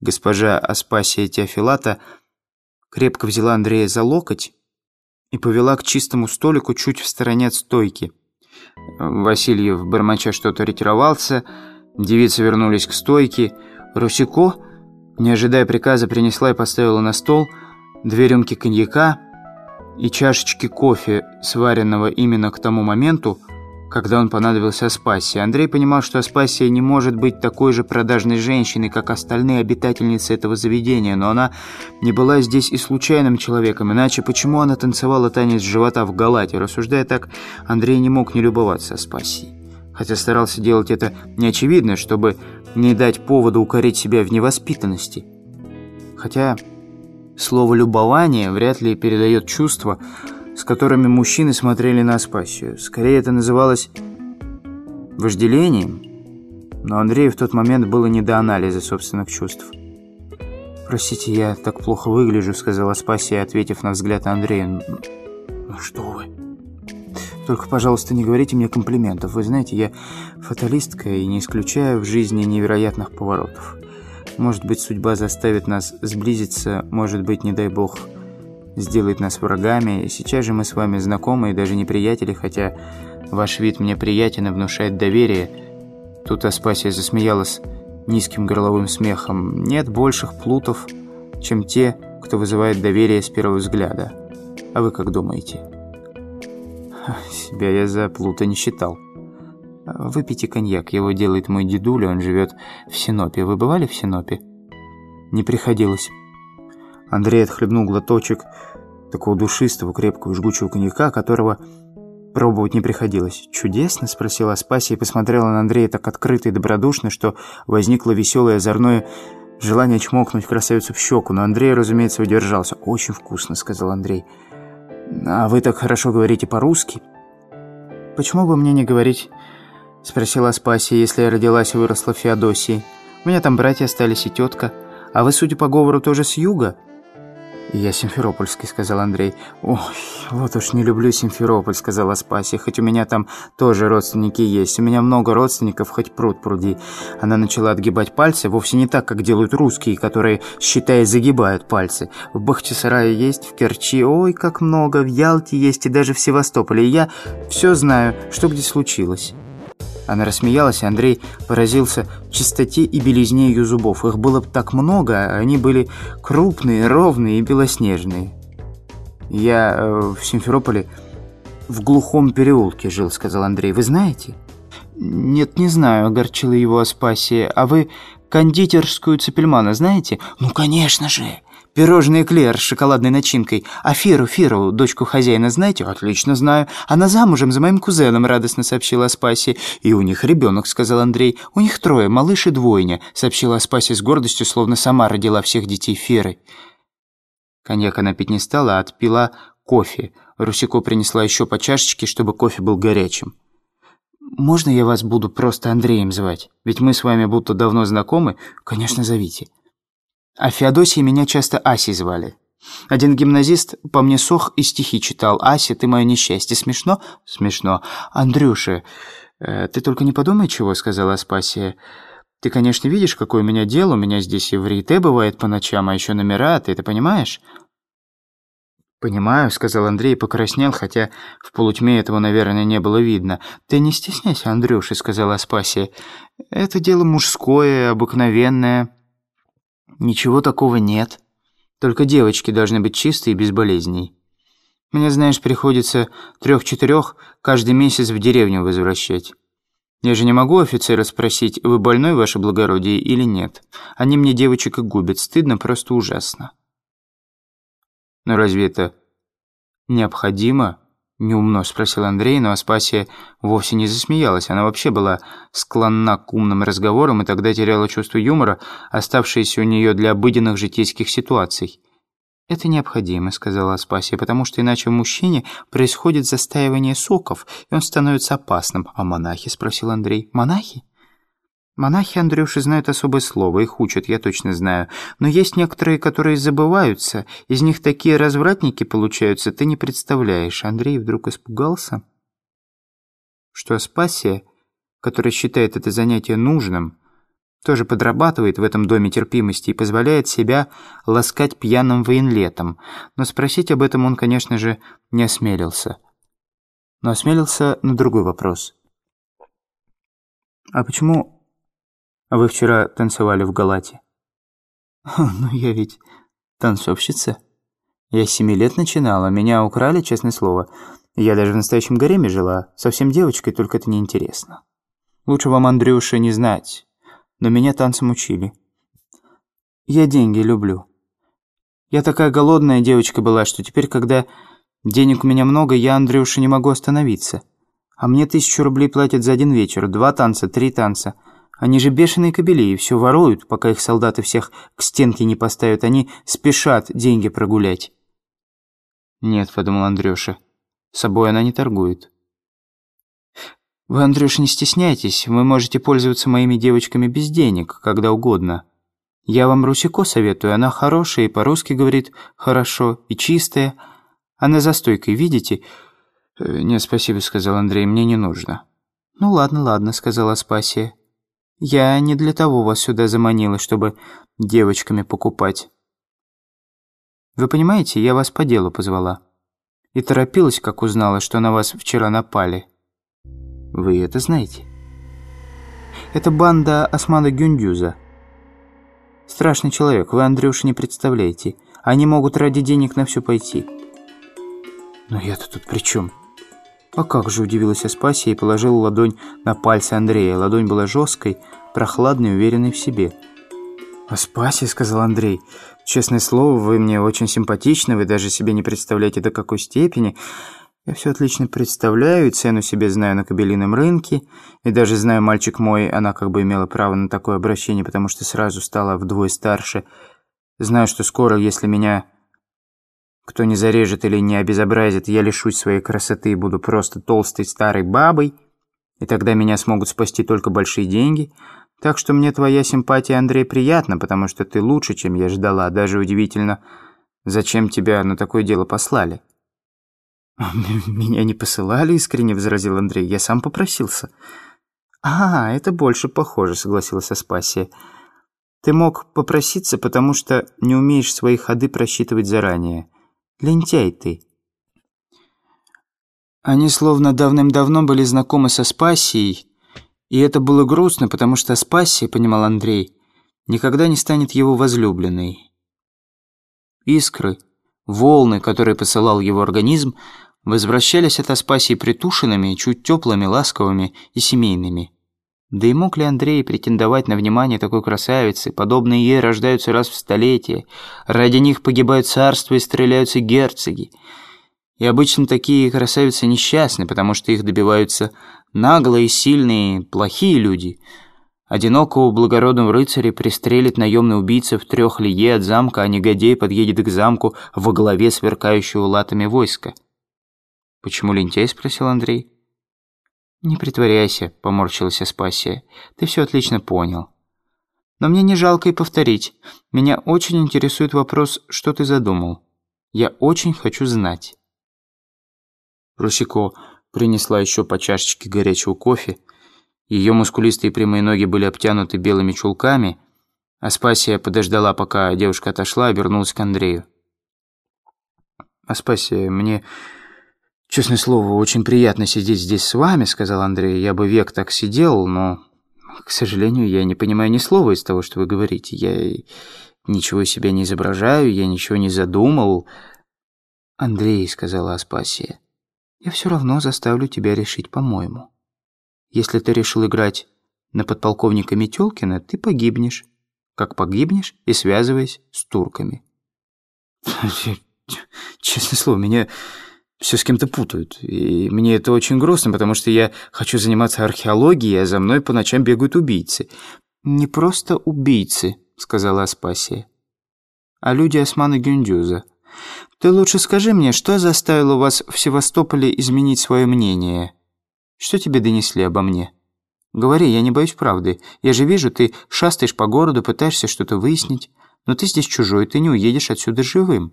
Госпожа Аспасия Теофилата крепко взяла Андрея за локоть и повела к чистому столику чуть в стороне от стойки. Васильев, бормоча что-то, ретировался, девицы вернулись к стойке. Русико, не ожидая приказа, принесла и поставила на стол две рюмки коньяка и чашечки кофе, сваренного именно к тому моменту, когда он понадобился Аспасии. Андрей понимал, что Аспасия не может быть такой же продажной женщиной, как остальные обитательницы этого заведения, но она не была здесь и случайным человеком, иначе почему она танцевала танец живота в галате? Рассуждая так, Андрей не мог не любоваться Аспасией. Хотя старался делать это неочевидно, чтобы не дать повода укорить себя в невоспитанности. Хотя слово «любование» вряд ли передает чувство, с которыми мужчины смотрели на Аспасию. Скорее, это называлось вожделением. Но Андрею в тот момент было не до анализа собственных чувств. «Простите, я так плохо выгляжу», — сказала Аспасия, ответив на взгляд Андрея. «Ну что вы?» «Только, пожалуйста, не говорите мне комплиментов. Вы знаете, я фаталистка и не исключаю в жизни невероятных поворотов. Может быть, судьба заставит нас сблизиться, может быть, не дай бог, сделает нас врагами. Сейчас же мы с вами знакомы и даже не приятели, хотя ваш вид мне приятен и внушает доверие». Тут Аспасия засмеялась низким горловым смехом. «Нет больших плутов, чем те, кто вызывает доверие с первого взгляда. А вы как думаете?» «Себя я за плута не считал». «Выпейте коньяк, его делает мой дедуля, он живет в Синопе. Вы бывали в Синопе?» «Не приходилось». Андрей отхлебнул глоточек такого душистого, крепкого, жгучего коньяка, которого пробовать не приходилось. «Чудесно?» – спросила Аспасия и посмотрела на Андрея так открыто и добродушно, что возникло веселое озорное желание чмокнуть красавицу в щеку, но Андрей, разумеется, удержался. «Очень вкусно», – сказал Андрей. «А вы так хорошо говорите по-русски?» «Почему бы мне не говорить?» – спросила Аспасия, «если я родилась и выросла в Феодосии. У меня там братья остались и тетка. А вы, судя по говору, тоже с юга?» «Я Симферопольский», — сказал Андрей. «Ой, вот уж не люблю Симферополь», — сказала Спасия, «хоть у меня там тоже родственники есть. У меня много родственников, хоть пруд пруди». Она начала отгибать пальцы, вовсе не так, как делают русские, которые, считай, загибают пальцы. В Бахчисарае есть, в Керчи, ой, как много, в Ялте есть и даже в Севастополе. И я все знаю, что где случилось». Она рассмеялась, и Андрей поразился чистоте и белизне ее зубов. Их было так много, а они были крупные, ровные и белоснежные. «Я э, в Симферополе в глухом переулке жил», — сказал Андрей. «Вы знаете?» «Нет, не знаю», — огорчила его Аспасия. «А вы кондитерскую Цепельмана знаете?» «Ну, конечно же!» Пирожные Клер с шоколадной начинкой. А Фиру, Фиру, дочку хозяина, знаете? Отлично знаю. Она замужем за моим кузеном, радостно сообщила Аспасия. И у них ребенок, сказал Андрей. У них трое, малыш и двойня, сообщила Аспасия с гордостью, словно сама родила всех детей Феры. Коньяк она пить не стала, а отпила кофе. Русико принесла еще по чашечке, чтобы кофе был горячим. «Можно я вас буду просто Андреем звать? Ведь мы с вами будто давно знакомы. Конечно, зовите». А Феодосии меня часто Асей звали. Один гимназист по мне сох и стихи читал. «Ася, ты мое несчастье». Смешно? Смешно. «Андрюша, э, ты только не подумай чего», — сказала Аспасия. «Ты, конечно, видишь, какое у меня дело. У меня здесь и в Рейте бывает по ночам, а еще номера. Ты это понимаешь?» «Понимаю», — сказал Андрей и покраснел, хотя в полутьме этого, наверное, не было видно. «Ты не стесняйся, Андрюша», — сказала Аспасия. «Это дело мужское, обыкновенное». «Ничего такого нет. Только девочки должны быть чистые и без болезней. Мне, знаешь, приходится трех-четырех каждый месяц в деревню возвращать. Я же не могу офицера спросить, вы больной, ваше благородие, или нет. Они мне девочек и губят. Стыдно, просто ужасно». «Но разве это необходимо?» «Неумно», — спросил Андрей, но Аспасия вовсе не засмеялась. Она вообще была склонна к умным разговорам и тогда теряла чувство юмора, оставшееся у нее для обыденных житейских ситуаций. «Это необходимо», — сказала Аспасия, «потому что иначе в мужчине происходит застаивание соков, и он становится опасным». «А монахи?» — спросил Андрей. «Монахи?» Монахи, Андрюши, знают особое слово, их учат, я точно знаю. Но есть некоторые, которые забываются. Из них такие развратники получаются, ты не представляешь. Андрей вдруг испугался, что Аспасия, которая считает это занятие нужным, Тоже подрабатывает в этом доме терпимости и позволяет себя ласкать пьяным военлетом. Но спросить об этом он, конечно же, не осмелился. Но осмелился на другой вопрос. «А почему вы вчера танцевали в Галате?» «Ну, я ведь танцовщица. Я с семи лет начинала, меня украли, честное слово. Я даже в настоящем гареме жила, совсем девочкой, только это неинтересно. Лучше вам, Андрюша, не знать, но меня танцам учили. Я деньги люблю. Я такая голодная девочка была, что теперь, когда денег у меня много, я, Андрюша, не могу остановиться. А мне тысячу рублей платят за один вечер, два танца, три танца. Они же бешеные кобели и все воруют, пока их солдаты всех к стенке не поставят. Они спешат деньги прогулять. «Нет», — подумал Андрюша, — Собой она не торгует. Вы, Андрюш, не стесняйтесь, вы можете пользоваться моими девочками без денег, когда угодно. Я вам Русико советую, она хорошая и по-русски говорит хорошо, и чистая. Она за стойкой, видите? Э, «Нет, спасибо», — сказал Андрей, — «мне не нужно». «Ну ладно, ладно», — сказала Спасия. «Я не для того вас сюда заманила, чтобы девочками покупать. Вы понимаете, я вас по делу позвала» и торопилась, как узнала, что на вас вчера напали. Вы это знаете? Это банда Османа Гюндюза. Страшный человек, вы, Андрюша, не представляете. Они могут ради денег на все пойти. Но я-то тут при чем? А как же, удивилась Аспасия и положила ладонь на пальцы Андрея. Ладонь была жесткой, прохладной, уверенной в себе. «Аспасия», — сказал Андрей, — «честное слово, вы мне очень симпатичны, вы даже себе не представляете, до какой степени. Я все отлично представляю и цену себе знаю на кабелином рынке, и даже знаю, мальчик мой, она как бы имела право на такое обращение, потому что сразу стала вдвое старше. Знаю, что скоро, если меня кто не зарежет или не обезобразит, я лишусь своей красоты и буду просто толстой старой бабой, и тогда меня смогут спасти только большие деньги». Так что мне твоя симпатия, Андрей, приятна, потому что ты лучше, чем я ждала. Даже удивительно, зачем тебя на такое дело послали». «Меня не посылали», — искренне возразил Андрей. «Я сам попросился». «А, это больше похоже», — согласилась Аспасия. «Ты мог попроситься, потому что не умеешь свои ходы просчитывать заранее. Лентяй ты». Они словно давным-давно были знакомы со Аспасией, и это было грустно, потому что Спасси, понимал Андрей, никогда не станет его возлюбленной. Искры, волны, которые посылал его организм, возвращались от Аспасии притушенными, чуть теплыми, ласковыми и семейными. Да и мог ли Андрей претендовать на внимание такой красавицы? Подобные ей рождаются раз в столетие. Ради них погибают царства и стреляются герцоги. И обычно такие красавицы несчастны, потому что их добиваются наглые, сильные, плохие люди. Одинокого благородного рыцаря пристрелит наемный убийца в трех лие от замка, а негодей подъедет к замку во главе сверкающего латами войска. «Почему лентяй?» — спросил Андрей. «Не притворяйся», — поморщилась Аспасия. «Ты все отлично понял. Но мне не жалко и повторить. Меня очень интересует вопрос, что ты задумал. Я очень хочу знать». Русико принесла еще по чашечке горячего кофе. Ее мускулистые прямые ноги были обтянуты белыми чулками. Аспасия подождала, пока девушка отошла, и вернулась к Андрею. «Аспасия, мне, честное слово, очень приятно сидеть здесь с вами», — сказал Андрей. «Я бы век так сидел, но, к сожалению, я не понимаю ни слова из того, что вы говорите. Я ничего себя не изображаю, я ничего не задумал». «Андрей», — сказала Аспасия, — я все равно заставлю тебя решить по-моему. Если ты решил играть на подполковника Метелкина, ты погибнешь. Как погибнешь и связываясь с турками. Честное слово, меня все с кем-то путают. И мне это очень грустно, потому что я хочу заниматься археологией, а за мной по ночам бегают убийцы. «Не просто убийцы», — сказала Аспасия, — «а люди Османа Гюндюза». Ты лучше скажи мне, что заставило вас в Севастополе изменить свое мнение? Что тебе донесли обо мне? Говори, я не боюсь правды. Я же вижу, ты шастаешь по городу, пытаешься что-то выяснить. Но ты здесь чужой, ты не уедешь отсюда живым».